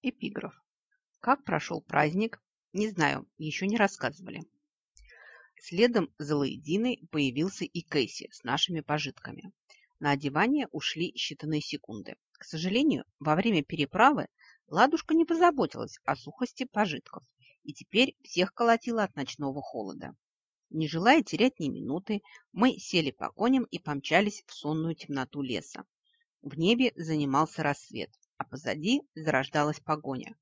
Эпиграф. Как прошел праздник? Не знаю, еще не рассказывали. Следом за Лаидиной появился и Кейси с нашими пожитками. На одевание ушли считанные секунды. К сожалению, во время переправы Ладушка не позаботилась о сухости пожитков, и теперь всех колотило от ночного холода. Не желая терять ни минуты, мы сели по коням и помчались в сонную темноту леса. В небе занимался рассвет, а позади зарождалась погоня.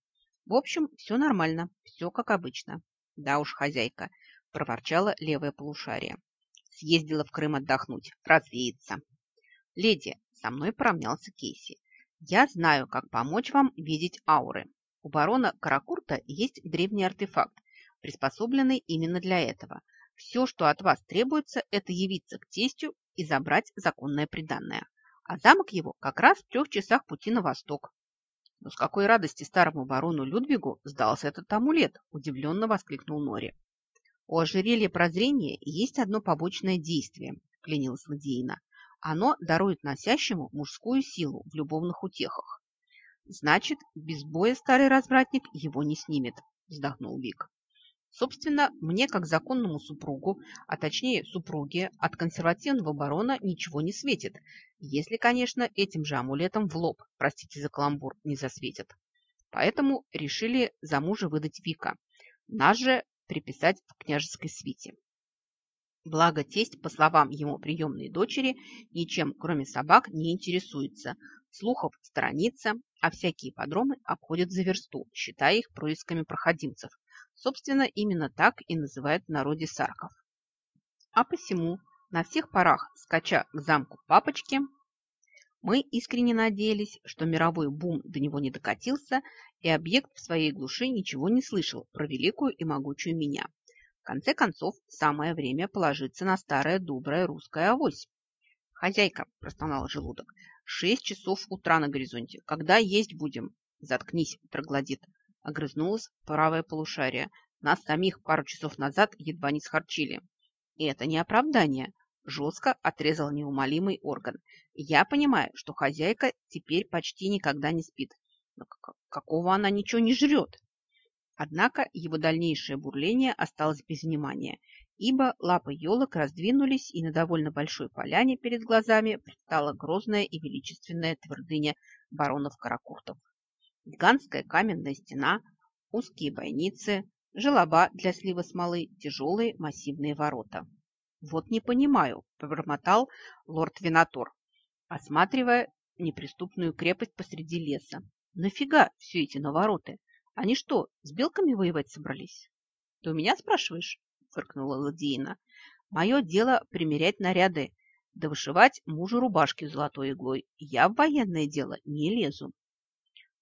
В общем, все нормально, все как обычно. Да уж, хозяйка, проворчала левое полушарие. Съездила в Крым отдохнуть, развеяться. Леди, со мной поравнялся Кейси. Я знаю, как помочь вам видеть ауры. У барона Каракурта есть древний артефакт, приспособленный именно для этого. Все, что от вас требуется, это явиться к тестю и забрать законное приданное. А замок его как раз в трех часах пути на восток. Но с какой радости старому барону Людвигу сдался этот амулет, удивленно воскликнул Нори. У ожерелья прозрения есть одно побочное действие, клянилась Ладеина. Оно дарует носящему мужскую силу в любовных утехах. Значит, без боя старый развратник его не снимет, вздохнул Вик. Собственно, мне, как законному супругу, а точнее супруге, от консервативного барона ничего не светит, если, конечно, этим же амулетом в лоб, простите за каламбур, не засветят. Поэтому решили за мужа выдать Вика. Нас же приписать в княжеской свите. Благо тесть, по словам ему приемной дочери, ничем, кроме собак, не интересуется, слухов сторонится, а всякие подромы обходят за версту, считая их происками проходимцев, Собственно, именно так и называют в народе сарков. А посему на всех парах, скача к замку папочки, мы искренне надеялись, что мировой бум до него не докатился, и объект в своей глуши ничего не слышал про великую и могучую меня. В конце концов, самое время положиться на старое доброе русское авось. «Хозяйка», – простонал желудок, – «шесть часов утра на горизонте. Когда есть будем?» «Заткнись, троглодит», огрызнулось правое полушарие. Нас самих пару часов назад едва не схарчили. И это не оправдание. Жестко отрезал неумолимый орган. Я понимаю, что хозяйка теперь почти никогда не спит. Но какого она ничего не жрет? Однако его дальнейшее бурление осталось без внимания, ибо лапы елок раздвинулись, и на довольно большой поляне перед глазами предстала грозная и величественная твердыня баронов Каракуртов гигантская каменная стена, узкие бойницы, желоба для слива смолы, тяжелые массивные ворота. «Вот не понимаю», – пробормотал лорд Винатор, осматривая неприступную крепость посреди леса. «Нафига все эти навороты? Они что, с белками воевать собрались?» «Ты у меня спрашиваешь?» – фыркнула Ладиина. «Мое дело примерять наряды, да вышивать мужу рубашки золотой иглой. Я в военное дело не лезу».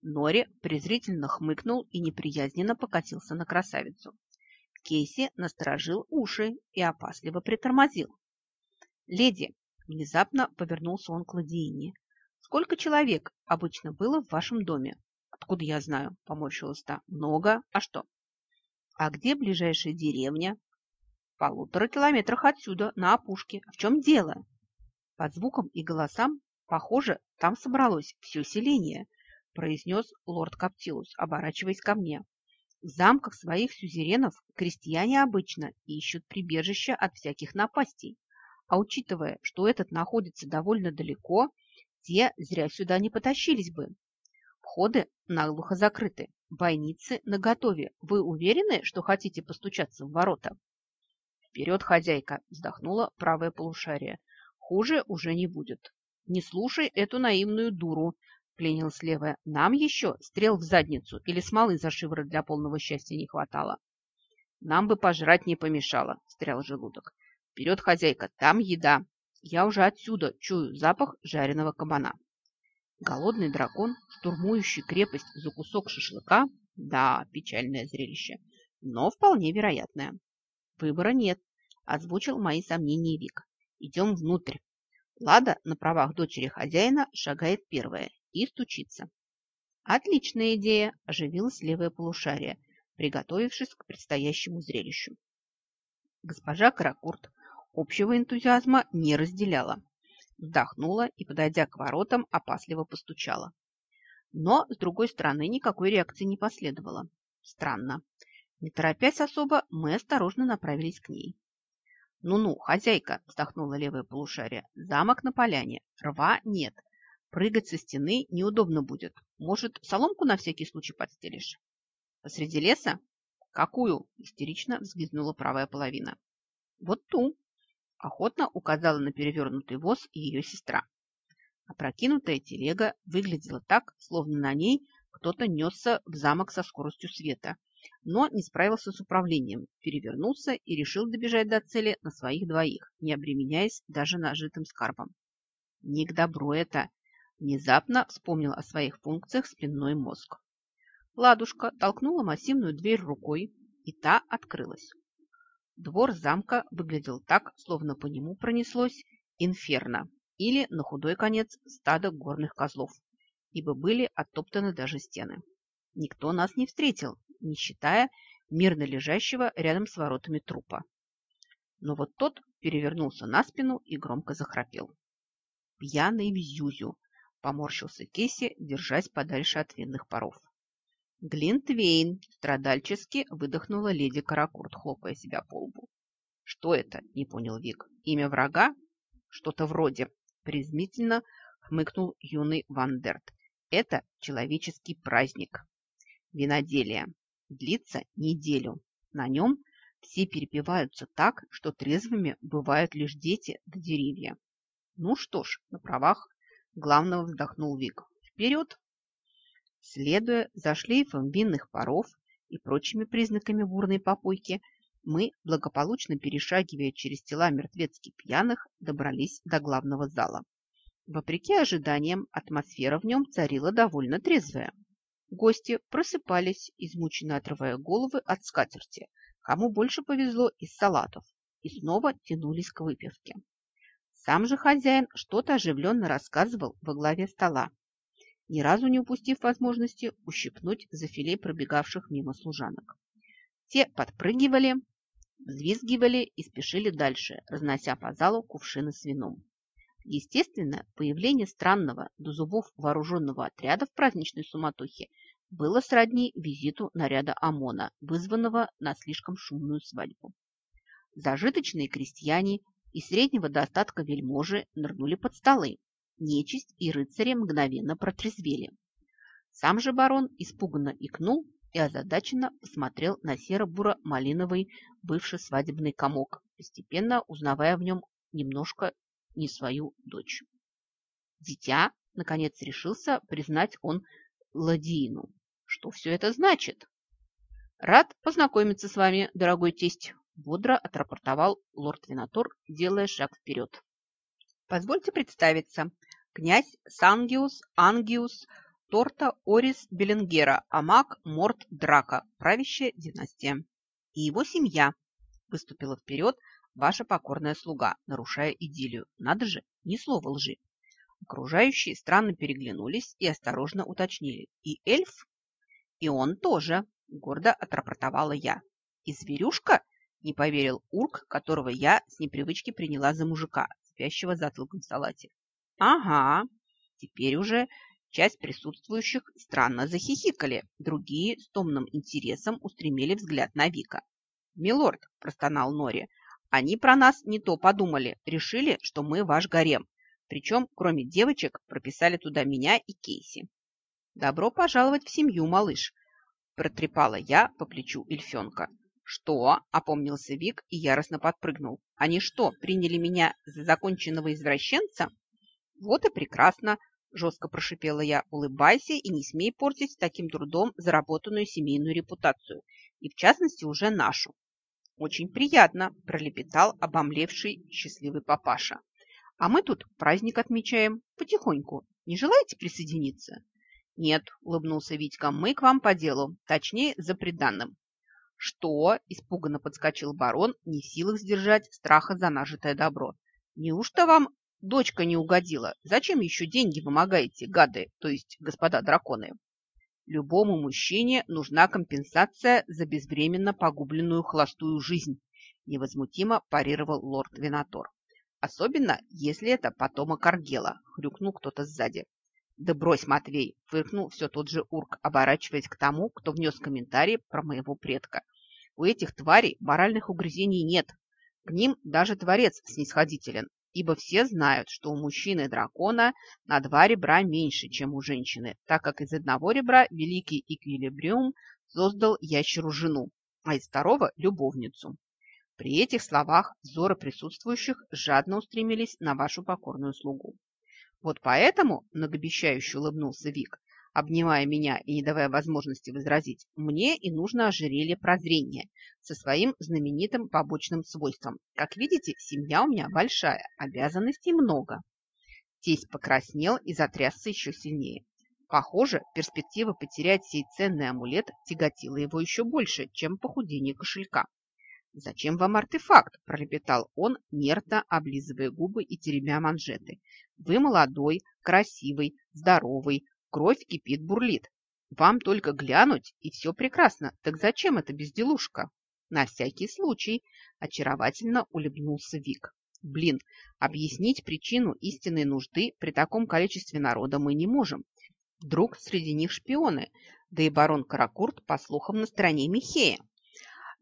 Нори презрительно хмыкнул и неприязненно покатился на красавицу. Кейси насторожил уши и опасливо притормозил. «Леди!» – внезапно повернулся он к Ладиине. «Сколько человек обычно было в вашем доме?» «Откуда я знаю?» – поморщилась та. «Много. А что?» «А где ближайшая деревня?» «В полутора километрах отсюда, на опушке. В чем дело?» Под звуком и голосам, похоже, там собралось все селение – произнес лорд Каптилус, оборачиваясь ко мне. В замках своих сюзеренов крестьяне обычно ищут прибежище от всяких напастей. А учитывая, что этот находится довольно далеко, те зря сюда не потащились бы. Входы наглухо закрыты, бойницы наготове. Вы уверены, что хотите постучаться в ворота? Вперед, хозяйка, вздохнула правое полушарие. Хуже уже не будет. Не слушай эту наивную дуру, Пленил левая. Нам еще стрел в задницу или смолы за шиворот для полного счастья не хватало. Нам бы пожрать не помешало, встрял желудок. Вперед, хозяйка, там еда. Я уже отсюда чую запах жареного кабана. Голодный дракон, штурмующий крепость за кусок шашлыка, да, печальное зрелище, но вполне вероятное. Выбора нет, озвучил мои сомнения Вик. Идем внутрь. Лада на правах дочери хозяина шагает первая и стучится. Отличная идея, оживилось левое полушарие, приготовившись к предстоящему зрелищу. Госпожа Каракурт общего энтузиазма не разделяла. Вздохнула и, подойдя к воротам, опасливо постучала. Но, с другой стороны, никакой реакции не последовало. Странно. Не торопясь особо, мы осторожно направились к ней. «Ну-ну, хозяйка!» – вздохнула левое полушарие. «Замок на поляне. Рва нет. Прыгать со стены неудобно будет. Может, соломку на всякий случай подстелишь?» «Посреди леса?» «Какую?» – истерично взвизгнула правая половина. «Вот ту!» – охотно указала на перевернутый воз ее сестра. Опрокинутая телега выглядела так, словно на ней кто-то несся в замок со скоростью света, но не справился с управлением, перевернулся и решил добежать до цели на своих двоих, не обременяясь даже нажитым скарбом. Не к добру это. Внезапно вспомнил о своих функциях спинной мозг. Ладушка толкнула массивную дверь рукой, и та открылась. Двор замка выглядел так, словно по нему пронеслось инферно или, на худой конец, стадо горных козлов, ибо были оттоптаны даже стены. Никто нас не встретил, не считая мирно лежащего рядом с воротами трупа. Но вот тот перевернулся на спину и громко захрапел. Пьяный в зюзю, поморщился Кесси, держась подальше от винных паров. Глинтвейн страдальчески выдохнула леди Каракурт, хлопая себя по лбу. «Что это?» – не понял Вик. «Имя врага?» «Что-то вроде», – презрительно хмыкнул юный Вандерт. «Это человеческий праздник. Виноделие длится неделю. На нем все перепиваются так, что трезвыми бывают лишь дети да деревья. Ну что ж, на правах главного вздохнул Вик. Вперед! Следуя за шлейфом винных паров и прочими признаками бурной попойки, мы, благополучно перешагивая через тела мертвецки пьяных, добрались до главного зала. Вопреки ожиданиям, атмосфера в нем царила довольно трезвая. Гости просыпались, измученно отрывая головы от скатерти. Кому больше повезло из салатов. И снова тянулись к выпивке. Сам же хозяин что-то оживленно рассказывал во главе стола, ни разу не упустив возможности ущипнуть за филе пробегавших мимо служанок. Те подпрыгивали, взвизгивали и спешили дальше, разнося по залу кувшины с вином. Естественно, появление странного до зубов вооруженного отряда в праздничной суматохе было сродни визиту наряда ОМОНа, вызванного на слишком шумную свадьбу. Зажиточные крестьяне и среднего достатка вельможи нырнули под столы. Нечисть и рыцари мгновенно протрезвели. Сам же барон испуганно икнул и озадаченно посмотрел на серо-буро-малиновый бывший свадебный комок, постепенно узнавая в нем немножко не свою дочь. Дитя, наконец, решился признать он Ладиину. Что все это значит? Рад познакомиться с вами, дорогой тесть, бодро отрапортовал лорд Винатор, делая шаг вперед. Позвольте представиться. Князь Сангиус Ангиус Торта Орис Беленгера, Амак Морт Драка, правящая династия. И его семья выступила вперед, ваша покорная слуга, нарушая идиллию. Надо же, ни слова лжи. Окружающие странно переглянулись и осторожно уточнили. И эльф? И он тоже, гордо отрапортовала я. И зверюшка? Не поверил Урк, которого я с непривычки приняла за мужика, спящего затылком в салате. Ага, теперь уже часть присутствующих странно захихикали, другие с томным интересом устремили взгляд на Вика. «Милорд», – простонал Нори, они про нас не то подумали, решили, что мы ваш гарем. Причем, кроме девочек, прописали туда меня и Кейси. «Добро пожаловать в семью, малыш!» – протрепала я по плечу эльфенка. «Что?» – опомнился Вик и яростно подпрыгнул. «Они что, приняли меня за законченного извращенца?» «Вот и прекрасно!» – жестко прошипела я. «Улыбайся и не смей портить таким трудом заработанную семейную репутацию, и в частности уже нашу. «Очень приятно», – пролепетал обомлевший счастливый папаша. «А мы тут праздник отмечаем потихоньку. Не желаете присоединиться?» «Нет», – улыбнулся Витька, – «мы к вам по делу, точнее, за приданным». «Что?» – испуганно подскочил барон, не в силах сдержать страха за нажитое добро. «Неужто вам дочка не угодила? Зачем еще деньги вымогаете, гады, то есть господа драконы?» Любому мужчине нужна компенсация за безвременно погубленную холостую жизнь, невозмутимо парировал лорд Винатор. Особенно, если это потомок Аргела, хрюкнул кто-то сзади. Да брось, Матвей, фыркнул все тот же урк, оборачиваясь к тому, кто внес комментарий про моего предка. У этих тварей моральных угрызений нет. К ним даже творец снисходителен, ибо все знают, что у мужчины-дракона на два ребра меньше, чем у женщины, так как из одного ребра великий эквилибриум создал ящеру жену, а из второго – любовницу. При этих словах взоры присутствующих жадно устремились на вашу покорную слугу. Вот поэтому, многообещающе улыбнулся Вик, обнимая меня и не давая возможности возразить, мне и нужно ожерелье прозрения со своим знаменитым побочным свойством. Как видите, семья у меня большая, обязанностей много. Тесть покраснел и затрясся еще сильнее. Похоже, перспектива потерять сей ценный амулет тяготила его еще больше, чем похудение кошелька. «Зачем вам артефакт?» – пролепетал он, нервно облизывая губы и теребя манжеты. «Вы молодой, красивый, здоровый, кровь кипит, бурлит. Вам только глянуть, и все прекрасно. Так зачем эта безделушка?» «На всякий случай», – очаровательно улыбнулся Вик. «Блин, объяснить причину истинной нужды при таком количестве народа мы не можем. Вдруг среди них шпионы, да и барон Каракурт, по слухам, на стороне Михея.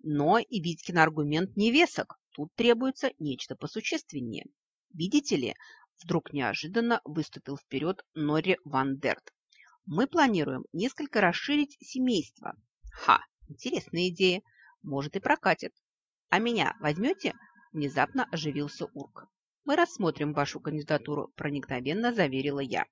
Но и Витькин аргумент не весок. Тут требуется нечто посущественнее. Видите ли, вдруг неожиданно выступил вперед Нори Ван Дерт. Мы планируем несколько расширить семейство. Ха, интересная идея. Может и прокатит. А меня возьмете? Внезапно оживился Урк. Мы рассмотрим вашу кандидатуру, проникновенно заверила я.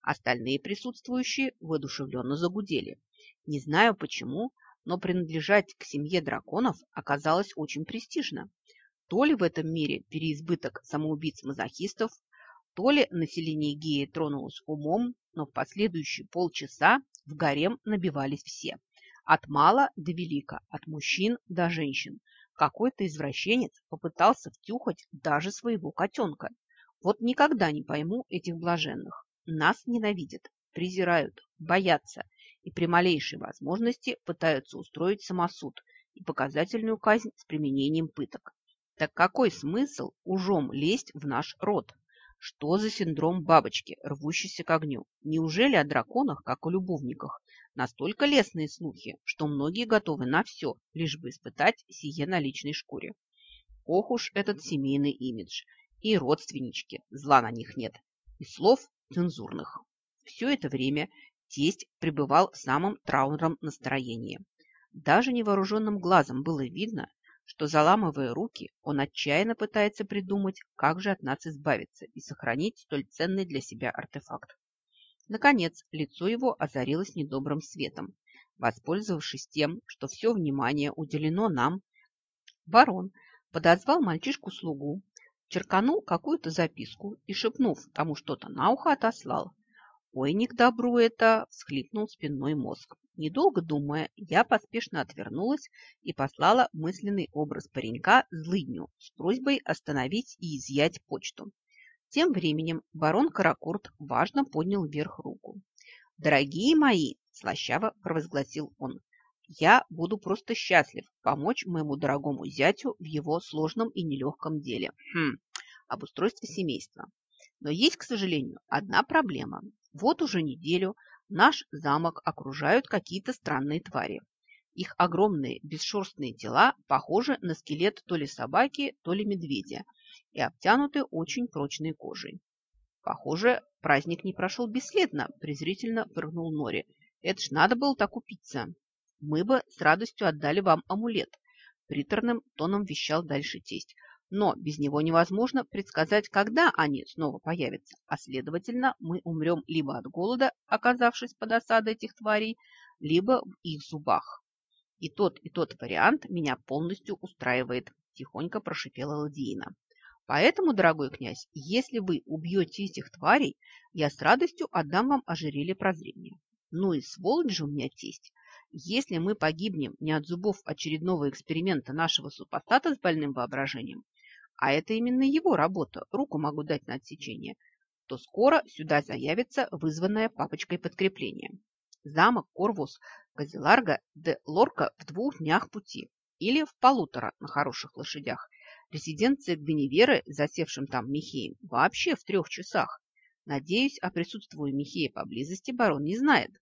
Остальные присутствующие воодушевленно загудели. Не знаю почему, но принадлежать к семье драконов оказалось очень престижно. То ли в этом мире переизбыток самоубийц-мазохистов, то ли население Геи тронулось умом, но в последующие полчаса в гарем набивались все. От мала до велика, от мужчин до женщин. Какой-то извращенец попытался втюхать даже своего котенка. Вот никогда не пойму этих блаженных. Нас ненавидят, презирают, боятся и при малейшей возможности пытаются устроить самосуд и показательную казнь с применением пыток. Так какой смысл ужом лезть в наш род? Что за синдром бабочки, рвущейся к огню? Неужели о драконах, как о любовниках, настолько лестные слухи, что многие готовы на все, лишь бы испытать сие на личной шкуре? Ох уж этот семейный имидж. И родственнички, зла на них нет. И слов цензурных. Все это время Тесть пребывал в самом траурном настроении. Даже невооруженным глазом было видно, что, заламывая руки, он отчаянно пытается придумать, как же от нас избавиться и сохранить столь ценный для себя артефакт. Наконец, лицо его озарилось недобрым светом. Воспользовавшись тем, что все внимание уделено нам, барон подозвал мальчишку-слугу, черканул какую-то записку и, шепнув тому что-то на ухо, отослал. «Ой, не к добру это!» – всхлипнул спинной мозг. Недолго думая, я поспешно отвернулась и послала мысленный образ паренька злыдню с просьбой остановить и изъять почту. Тем временем барон Каракурт важно поднял вверх руку. «Дорогие мои!» – слащаво провозгласил он. «Я буду просто счастлив помочь моему дорогому зятю в его сложном и нелегком деле. Хм, об устройстве семейства. Но есть, к сожалению, одна проблема. Вот уже неделю наш замок окружают какие-то странные твари. Их огромные бесшерстные тела похожи на скелет то ли собаки, то ли медведя и обтянуты очень прочной кожей. Похоже, праздник не прошел бесследно, презрительно прыгнул Нори. Это ж надо было так упиться. Мы бы с радостью отдали вам амулет, приторным тоном вещал дальше тесть но без него невозможно предсказать, когда они снова появятся, а следовательно, мы умрем либо от голода, оказавшись под осадой этих тварей, либо в их зубах. И тот, и тот вариант меня полностью устраивает, тихонько прошипела Ладиина. Поэтому, дорогой князь, если вы убьете этих тварей, я с радостью отдам вам ожерелье прозрения. Ну и сволочь же у меня тесть. Если мы погибнем не от зубов очередного эксперимента нашего супостата с больным воображением, а это именно его работа, руку могу дать на отсечение, то скоро сюда заявится вызванное папочкой подкрепление. Замок Корвус Казиларга де Лорка в двух днях пути или в полутора на хороших лошадях. Резиденция Гвиневеры, засевшим там Михеем, вообще в трех часах. Надеюсь, о присутствии Михея поблизости барон не знает.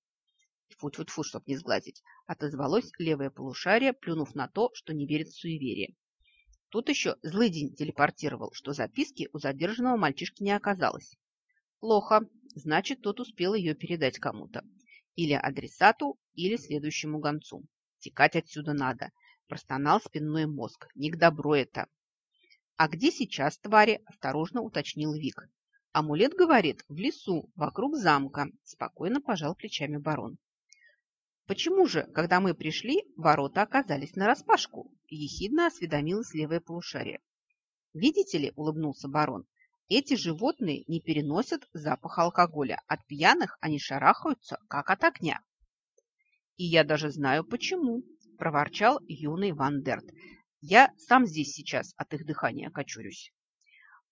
Фу-фу-фу, чтоб не сглазить, отозвалось левое полушарие, плюнув на то, что не верит в суеверие. Тут еще злый день телепортировал, что записки у задержанного мальчишки не оказалось. Плохо, значит, тот успел ее передать кому-то. Или адресату, или следующему гонцу. Текать отсюда надо. Простонал спинной мозг. Не к добру это. А где сейчас твари? Осторожно уточнил Вик. Амулет говорит, в лесу, вокруг замка. Спокойно пожал плечами барон. Почему же, когда мы пришли, ворота оказались нараспашку? Ехидно осведомилась левое полушарие. Видите ли, улыбнулся барон, эти животные не переносят запах алкоголя. От пьяных они шарахаются, как от огня. И я даже знаю почему, проворчал юный Ван Дерт. Я сам здесь сейчас от их дыхания кочурюсь.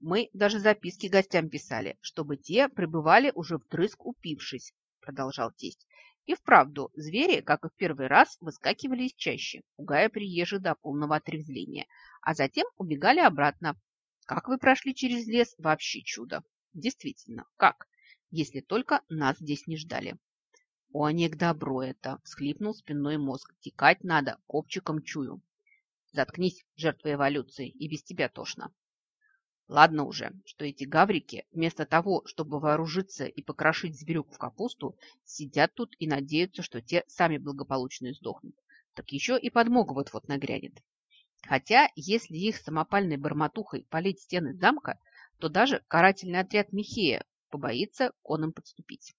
Мы даже записки гостям писали, чтобы те пребывали уже вдрызг упившись, продолжал тесть. И вправду, звери, как и в первый раз, выскакивали из чащи, пугая приезжих до полного отрезвления, а затем убегали обратно. Как вы прошли через лес, вообще чудо. Действительно, как, если только нас здесь не ждали. О, не к добру это, всхлипнул спинной мозг. Текать надо, копчиком чую. Заткнись, жертва эволюции, и без тебя тошно. Ладно уже, что эти гаврики, вместо того, чтобы вооружиться и покрошить зверюк в капусту, сидят тут и надеются, что те сами благополучно сдохнут. Так еще и подмога вот-вот нагрянет. Хотя, если их самопальной бормотухой полить стены замка, то даже карательный отряд Михея побоится конам подступить.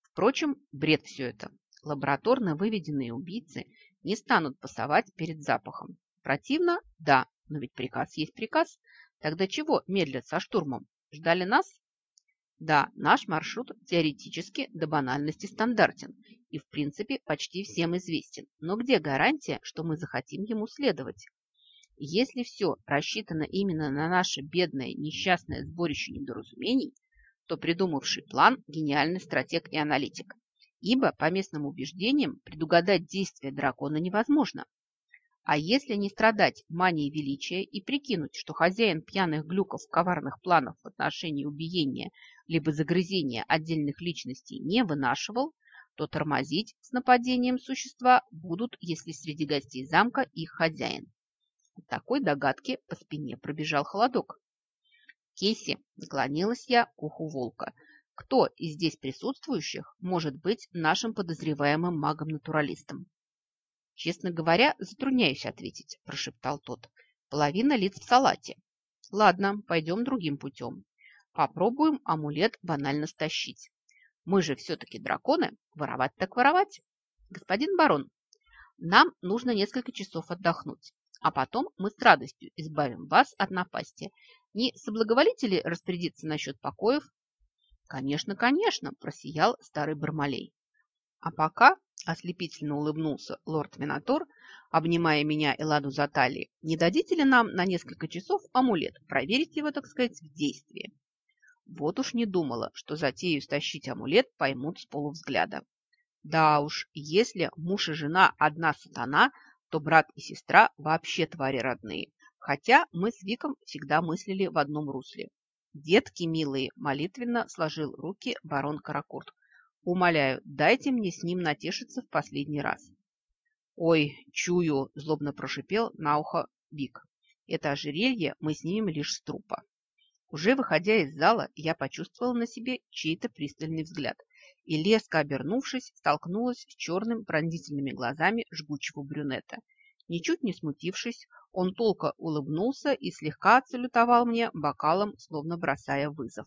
Впрочем, бред все это. Лабораторно выведенные убийцы не станут пасовать перед запахом. Противно? Да, но ведь приказ есть приказ – Тогда чего медлят со штурмом? Ждали нас? Да, наш маршрут теоретически до банальности стандартен и, в принципе, почти всем известен. Но где гарантия, что мы захотим ему следовать? Если все рассчитано именно на наше бедное, несчастное сборище недоразумений, то придумавший план – гениальный стратег и аналитик. Ибо, по местным убеждениям, предугадать действия дракона невозможно. А если не страдать манией величия и прикинуть, что хозяин пьяных глюков коварных планов в отношении убиения либо загрызения отдельных личностей не вынашивал, то тормозить с нападением существа будут, если среди гостей замка их хозяин. От такой догадки по спине пробежал холодок. Кейси, склонилась я к уху волка. Кто из здесь присутствующих может быть нашим подозреваемым магом-натуралистом? Честно говоря, затрудняюсь ответить, прошептал тот. Половина лиц в салате. Ладно, пойдем другим путем. Попробуем амулет банально стащить. Мы же все-таки драконы, воровать так воровать. Господин барон, нам нужно несколько часов отдохнуть, а потом мы с радостью избавим вас от напасти. Не соблаговолите ли распорядиться насчет покоев? Конечно, конечно, просиял старый Бармалей. А пока Ослепительно улыбнулся лорд Минотор, обнимая меня и Ладу за талии. Не дадите ли нам на несколько часов амулет, проверить его, так сказать, в действии? Вот уж не думала, что затею стащить амулет поймут с полувзгляда. Да уж, если муж и жена одна сатана, то брат и сестра вообще твари родные. Хотя мы с Виком всегда мыслили в одном русле. Детки милые, молитвенно сложил руки барон Каракурт. Умоляю, дайте мне с ним натешиться в последний раз. Ой, чую, злобно прошипел на ухо Вик. Это ожерелье мы снимем лишь с трупа. Уже выходя из зала, я почувствовала на себе чей-то пристальный взгляд и, леско обернувшись, столкнулась с черным пронзительными глазами жгучего брюнета. Ничуть не смутившись, он толко улыбнулся и слегка отсалютовал мне бокалом, словно бросая вызов.